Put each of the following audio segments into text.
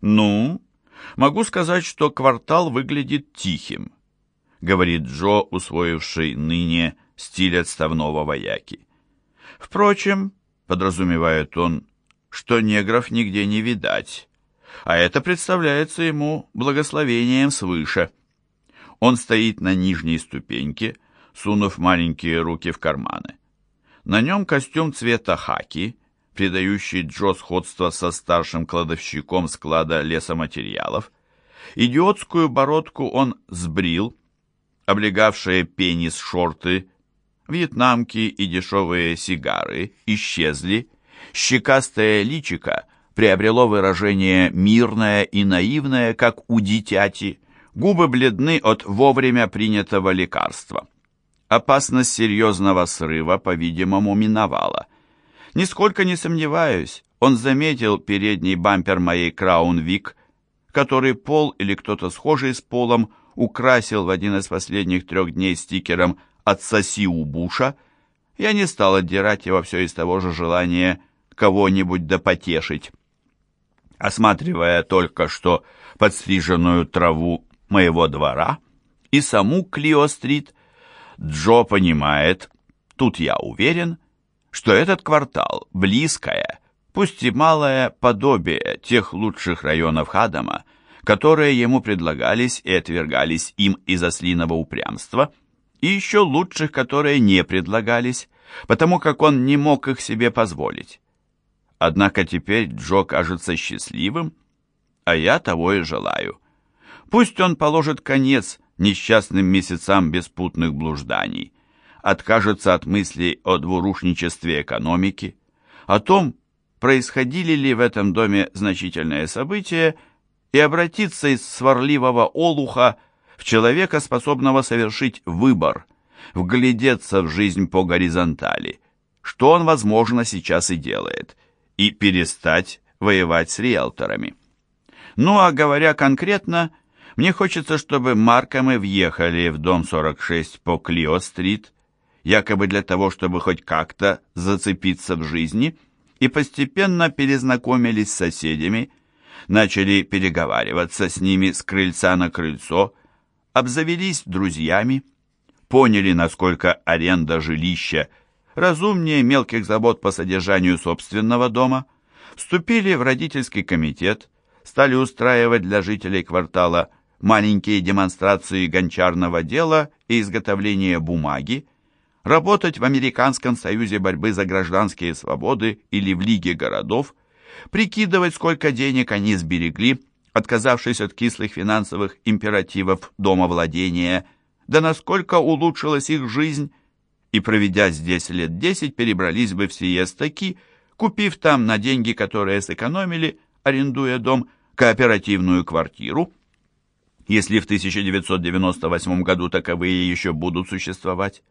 «Ну, могу сказать, что квартал выглядит тихим», — говорит Джо, усвоивший ныне стиль отставного вояки. «Впрочем, — подразумевает он, — что негров нигде не видать, а это представляется ему благословением свыше. Он стоит на нижней ступеньке, сунув маленькие руки в карманы. На нем костюм цвета хаки, придающий Джо сходство со старшим кладовщиком склада лесоматериалов. Идиотскую бородку он сбрил, облегавшие пенис шорты, вьетнамки и дешевые сигары исчезли, щекастое личико приобрело выражение мирное и наивное, как у дитяти, губы бледны от вовремя принятого лекарства. Опасность серьезного срыва, по-видимому, миновала. Нисколько не сомневаюсь, он заметил передний бампер моей Краун Вик, который Пол или кто-то схожий с Полом украсил в один из последних трех дней стикером «Отсоси у Буша». Я не стал отдирать его все из того же желания кого-нибудь допотешить. Осматривая только что подстриженную траву моего двора и саму Клио-стрит, Джо понимает, тут я уверен, что этот квартал – близкое, пусть и малое подобие тех лучших районов Хадама, которые ему предлагались и отвергались им из ослиного упрямства, и еще лучших, которые не предлагались, потому как он не мог их себе позволить. Однако теперь Джо кажется счастливым, а я того и желаю. Пусть он положит конец несчастным месяцам беспутных блужданий, откажется от мыслей о двурушничестве экономики, о том, происходили ли в этом доме значительные события, и обратиться из сварливого олуха в человека, способного совершить выбор, вглядеться в жизнь по горизонтали, что он, возможно, сейчас и делает, и перестать воевать с риэлторами. Ну а говоря конкретно, мне хочется, чтобы Маркомы въехали в дом 46 по Клио-стрит, якобы для того, чтобы хоть как-то зацепиться в жизни, и постепенно перезнакомились с соседями, начали переговариваться с ними с крыльца на крыльцо, обзавелись друзьями, поняли, насколько аренда жилища разумнее мелких забот по содержанию собственного дома, вступили в родительский комитет, стали устраивать для жителей квартала маленькие демонстрации гончарного дела и изготовления бумаги, работать в Американском союзе борьбы за гражданские свободы или в Лиге городов, прикидывать, сколько денег они сберегли, отказавшись от кислых финансовых императивов домовладения, да насколько улучшилась их жизнь, и, проведя здесь лет десять, перебрались бы в Сиестаки, купив там на деньги, которые сэкономили, арендуя дом, кооперативную квартиру, если в 1998 году таковые еще будут существовать.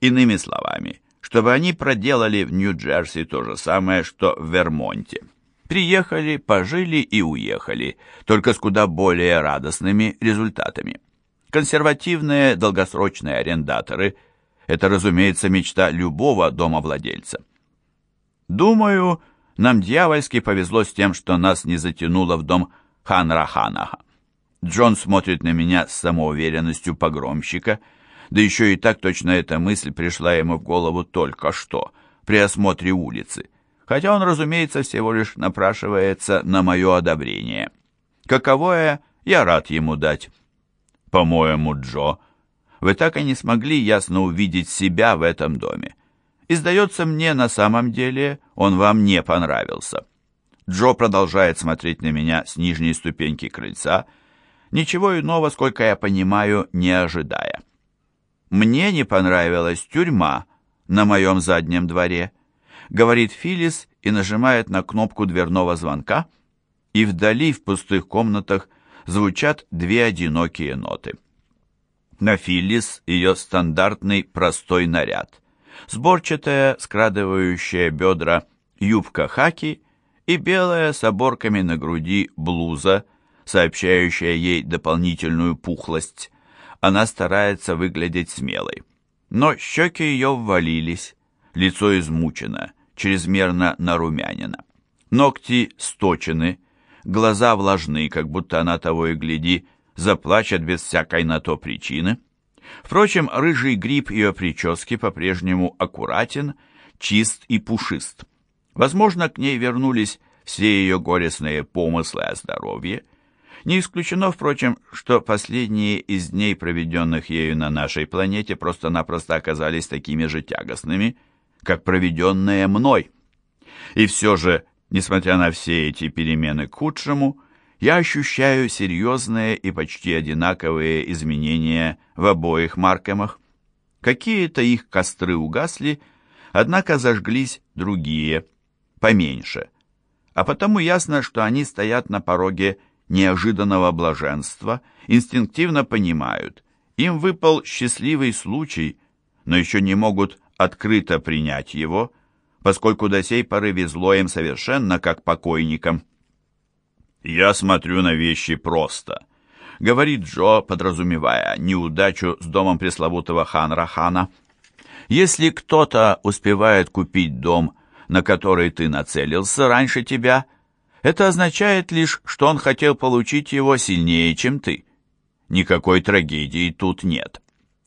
Иными словами, чтобы они проделали в Нью-Джерси то же самое, что в Вермонте. Приехали, пожили и уехали, только с куда более радостными результатами. Консервативные долгосрочные арендаторы – это, разумеется, мечта любого домовладельца. Думаю, нам дьявольски повезло с тем, что нас не затянуло в дом Ханраханаха. Джон смотрит на меня с самоуверенностью погромщика, да еще и так точно эта мысль пришла ему в голову только что, при осмотре улицы, хотя он, разумеется, всего лишь напрашивается на мое одобрение. Каковое я рад ему дать. По-моему, Джо, вы так и не смогли ясно увидеть себя в этом доме. И, сдается мне, на самом деле он вам не понравился. Джо продолжает смотреть на меня с нижней ступеньки крыльца, ничего иного, сколько я понимаю, не ожидая. «Мне не понравилась тюрьма на моем заднем дворе», говорит Филис и нажимает на кнопку дверного звонка, и вдали в пустых комнатах звучат две одинокие ноты. На Филлис ее стандартный простой наряд. Сборчатая, скрадывающая бедра юбка хаки и белая с оборками на груди блуза сообщающая ей дополнительную пухлость. Она старается выглядеть смелой. Но щеки ее ввалились, лицо измучено, чрезмерно нарумянено. Ногти сточены, глаза влажны, как будто она того и гляди, заплачет без всякой на то причины. Впрочем, рыжий гриб ее прически по-прежнему аккуратен, чист и пушист. Возможно, к ней вернулись все ее горестные помыслы о здоровье. Не исключено, впрочем, что последние из дней, проведенных ею на нашей планете, просто-напросто оказались такими же тягостными, как проведенные мной. И все же, несмотря на все эти перемены к худшему, я ощущаю серьезные и почти одинаковые изменения в обоих Маркемах. Какие-то их костры угасли, однако зажглись другие, поменьше. А потому ясно, что они стоят на пороге неожиданного блаженства, инстинктивно понимают, им выпал счастливый случай, но еще не могут открыто принять его, поскольку до сей поры везло им совершенно как покойникам. «Я смотрю на вещи просто», — говорит Джо, подразумевая неудачу с домом пресловутого Ханрахана. «Если кто-то успевает купить дом, на который ты нацелился раньше тебя, это означает лишь, что он хотел получить его сильнее, чем ты. Никакой трагедии тут нет».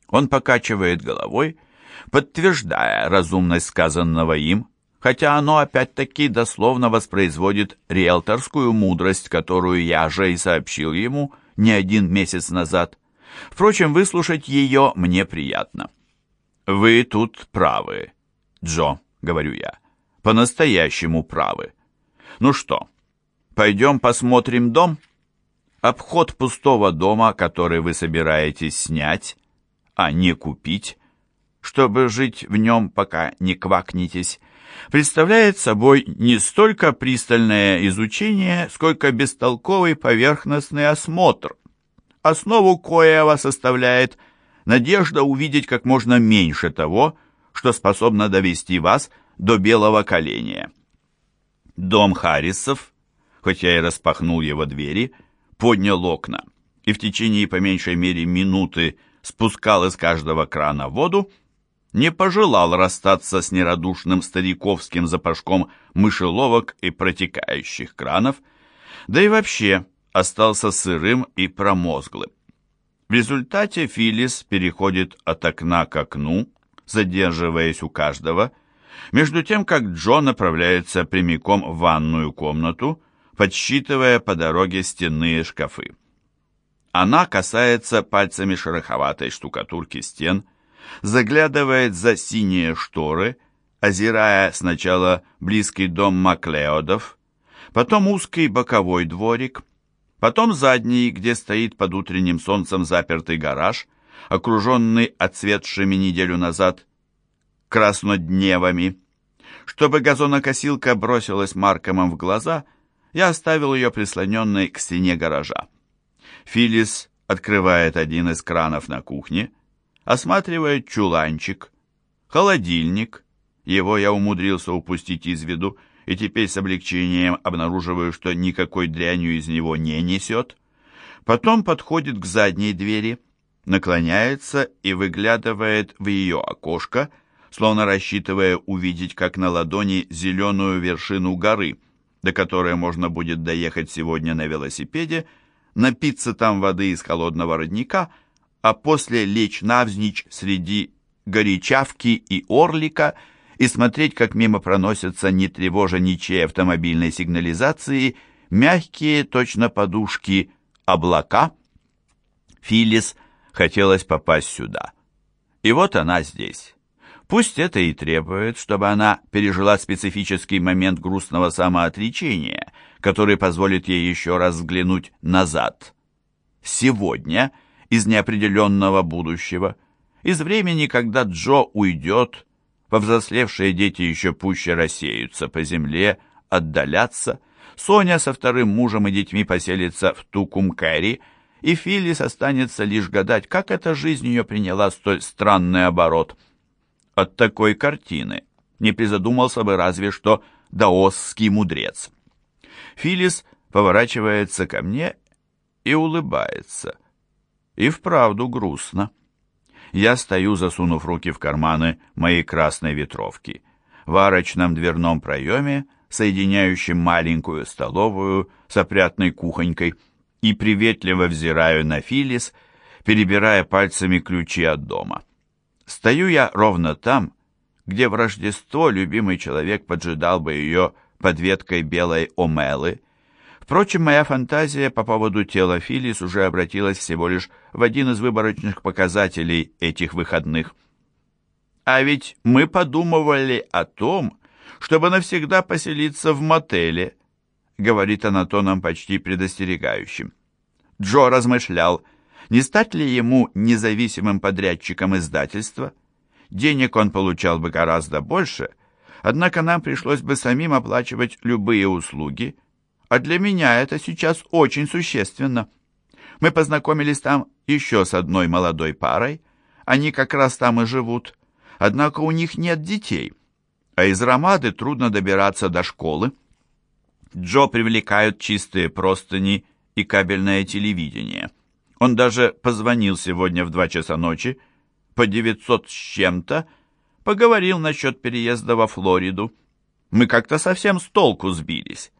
Он покачивает головой, подтверждая разумность сказанного им, хотя оно опять-таки дословно воспроизводит риэлторскую мудрость, которую я же и сообщил ему не один месяц назад. Впрочем, выслушать ее мне приятно. «Вы тут правы, Джо», — говорю я, — «по-настоящему правы. Ну что, пойдем посмотрим дом?» Обход пустого дома, который вы собираетесь снять, а не купить, чтобы жить в нем, пока не квакнетесь, представляет собой не столько пристальное изучение, сколько бестолковый поверхностный осмотр, основу коего составляет надежда увидеть как можно меньше того, что способно довести вас до белого коленя. Дом Харрисов, хоть я и распахнул его двери, поднял окна и в течение по меньшей мере минуты спускал из каждого крана воду, не пожелал расстаться с нерадушным стариковским запашком мышеловок и протекающих кранов, да и вообще остался сырым и промозглым. В результате Филис переходит от окна к окну, задерживаясь у каждого, между тем, как Джо направляется прямиком в ванную комнату, подсчитывая по дороге стенные шкафы. Она касается пальцами шероховатой штукатурки стен, заглядывает за синие шторы, озирая сначала близкий дом Маклеодов, потом узкий боковой дворик, потом задний, где стоит под утренним солнцем запертый гараж, окруженный отцветшими неделю назад краснодневами. Чтобы газонокосилка бросилась Маркомом в глаза, я оставил ее прислоненной к стене гаража. Филис открывает один из кранов на кухне, осматривает чуланчик, холодильник, его я умудрился упустить из виду, и теперь с облегчением обнаруживаю, что никакой дрянью из него не несет. Потом подходит к задней двери, наклоняется и выглядывает в ее окошко, словно рассчитывая увидеть, как на ладони, зеленую вершину горы, до которой можно будет доехать сегодня на велосипеде, напиться там воды из холодного родника – а после лечь навзничь среди горячавки и орлика и смотреть, как мимо проносятся, не тревожа ничьей автомобильной сигнализации, мягкие, точно подушки, облака. Филис хотелось попасть сюда. И вот она здесь. Пусть это и требует, чтобы она пережила специфический момент грустного самоотречения, который позволит ей еще раз взглянуть назад. Сегодня – из неопределенного будущего, из времени, когда Джо уйдет, повзрослевшие дети еще пуще рассеются по земле, отдалятся, Соня со вторым мужем и детьми поселится в Тукум-Кэрри, и Филлис останется лишь гадать, как эта жизнь ее приняла столь странный оборот. От такой картины не призадумался бы разве что даосский мудрец. Филлис поворачивается ко мне и улыбается – и вправду грустно. Я стою, засунув руки в карманы моей красной ветровки. В арочном дверном проеме соединяющим маленькую столовую с опрятной кухонькой, и приветливо взираю на Филис, перебирая пальцами ключи от дома. Стою я ровно там, где в Рождество любимый человек поджидал бы ее под веткой белой омелы. Впрочем, моя фантазия по поводу тела Филис уже обратилась всего лишь в один из выборочных показателей этих выходных. А ведь мы подумывали о том, чтобы навсегда поселиться в мотеле, говорит она тоном почти предостерегающим. Джо размышлял, не стать ли ему независимым подрядчиком издательства. Денег он получал бы гораздо больше, однако нам пришлось бы самим оплачивать любые услуги, а для меня это сейчас очень существенно. Мы познакомились там еще с одной молодой парой, они как раз там и живут, однако у них нет детей, а из Ромады трудно добираться до школы. Джо привлекают чистые простыни и кабельное телевидение. Он даже позвонил сегодня в два часа ночи, по 900 с чем-то, поговорил насчет переезда во Флориду. Мы как-то совсем с толку сбились.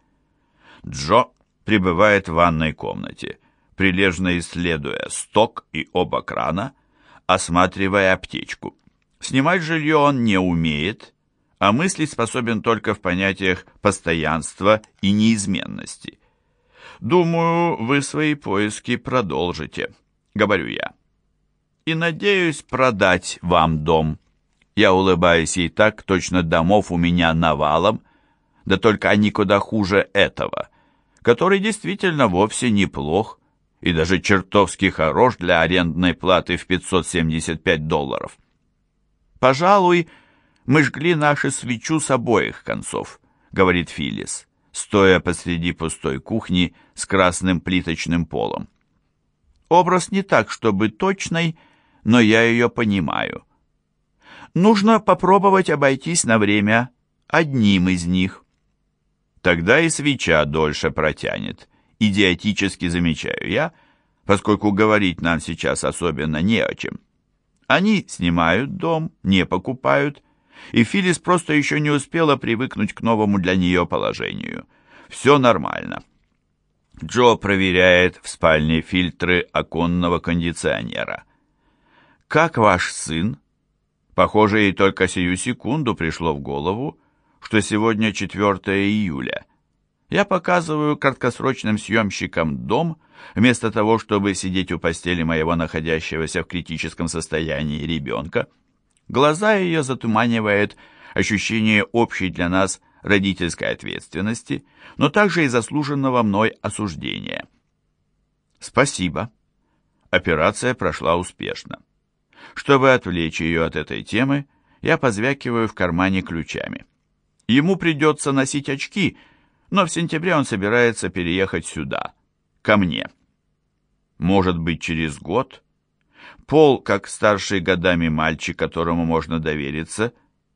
Джо пребывает в ванной комнате, прилежно исследуя сток и оба крана, осматривая аптечку. Снимать жилье он не умеет, а мыслить способен только в понятиях постоянства и неизменности. «Думаю, вы свои поиски продолжите», — говорю я. «И надеюсь продать вам дом». Я улыбаюсь ей так, точно домов у меня навалом, да только они куда хуже этого, который действительно вовсе неплох и даже чертовски хорош для арендной платы в 575 долларов. Пожалуй, мы жгли нашу свечу с обоих концов, говорит Филлис, стоя посреди пустой кухни с красным плиточным полом. Образ не так, чтобы точный, но я ее понимаю. Нужно попробовать обойтись на время одним из них. Тогда и свеча дольше протянет, идиотически замечаю я, поскольку говорить нам сейчас особенно не о чем. Они снимают дом, не покупают, и Филис просто еще не успела привыкнуть к новому для нее положению. Все нормально. Джо проверяет в спальне фильтры оконного кондиционера. «Как ваш сын?» Похоже, ей только сию секунду пришло в голову, что сегодня 4 июля. Я показываю краткосрочным съемщикам дом, вместо того, чтобы сидеть у постели моего находящегося в критическом состоянии ребенка. Глаза ее затуманивает ощущение общей для нас родительской ответственности, но также и заслуженного мной осуждения. Спасибо. Операция прошла успешно. Чтобы отвлечь ее от этой темы, я позвякиваю в кармане ключами. Ему придется носить очки, но в сентябре он собирается переехать сюда, ко мне. Может быть, через год? Пол, как старший годами мальчик, которому можно довериться,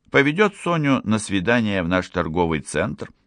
поведет Соню на свидание в наш торговый центр –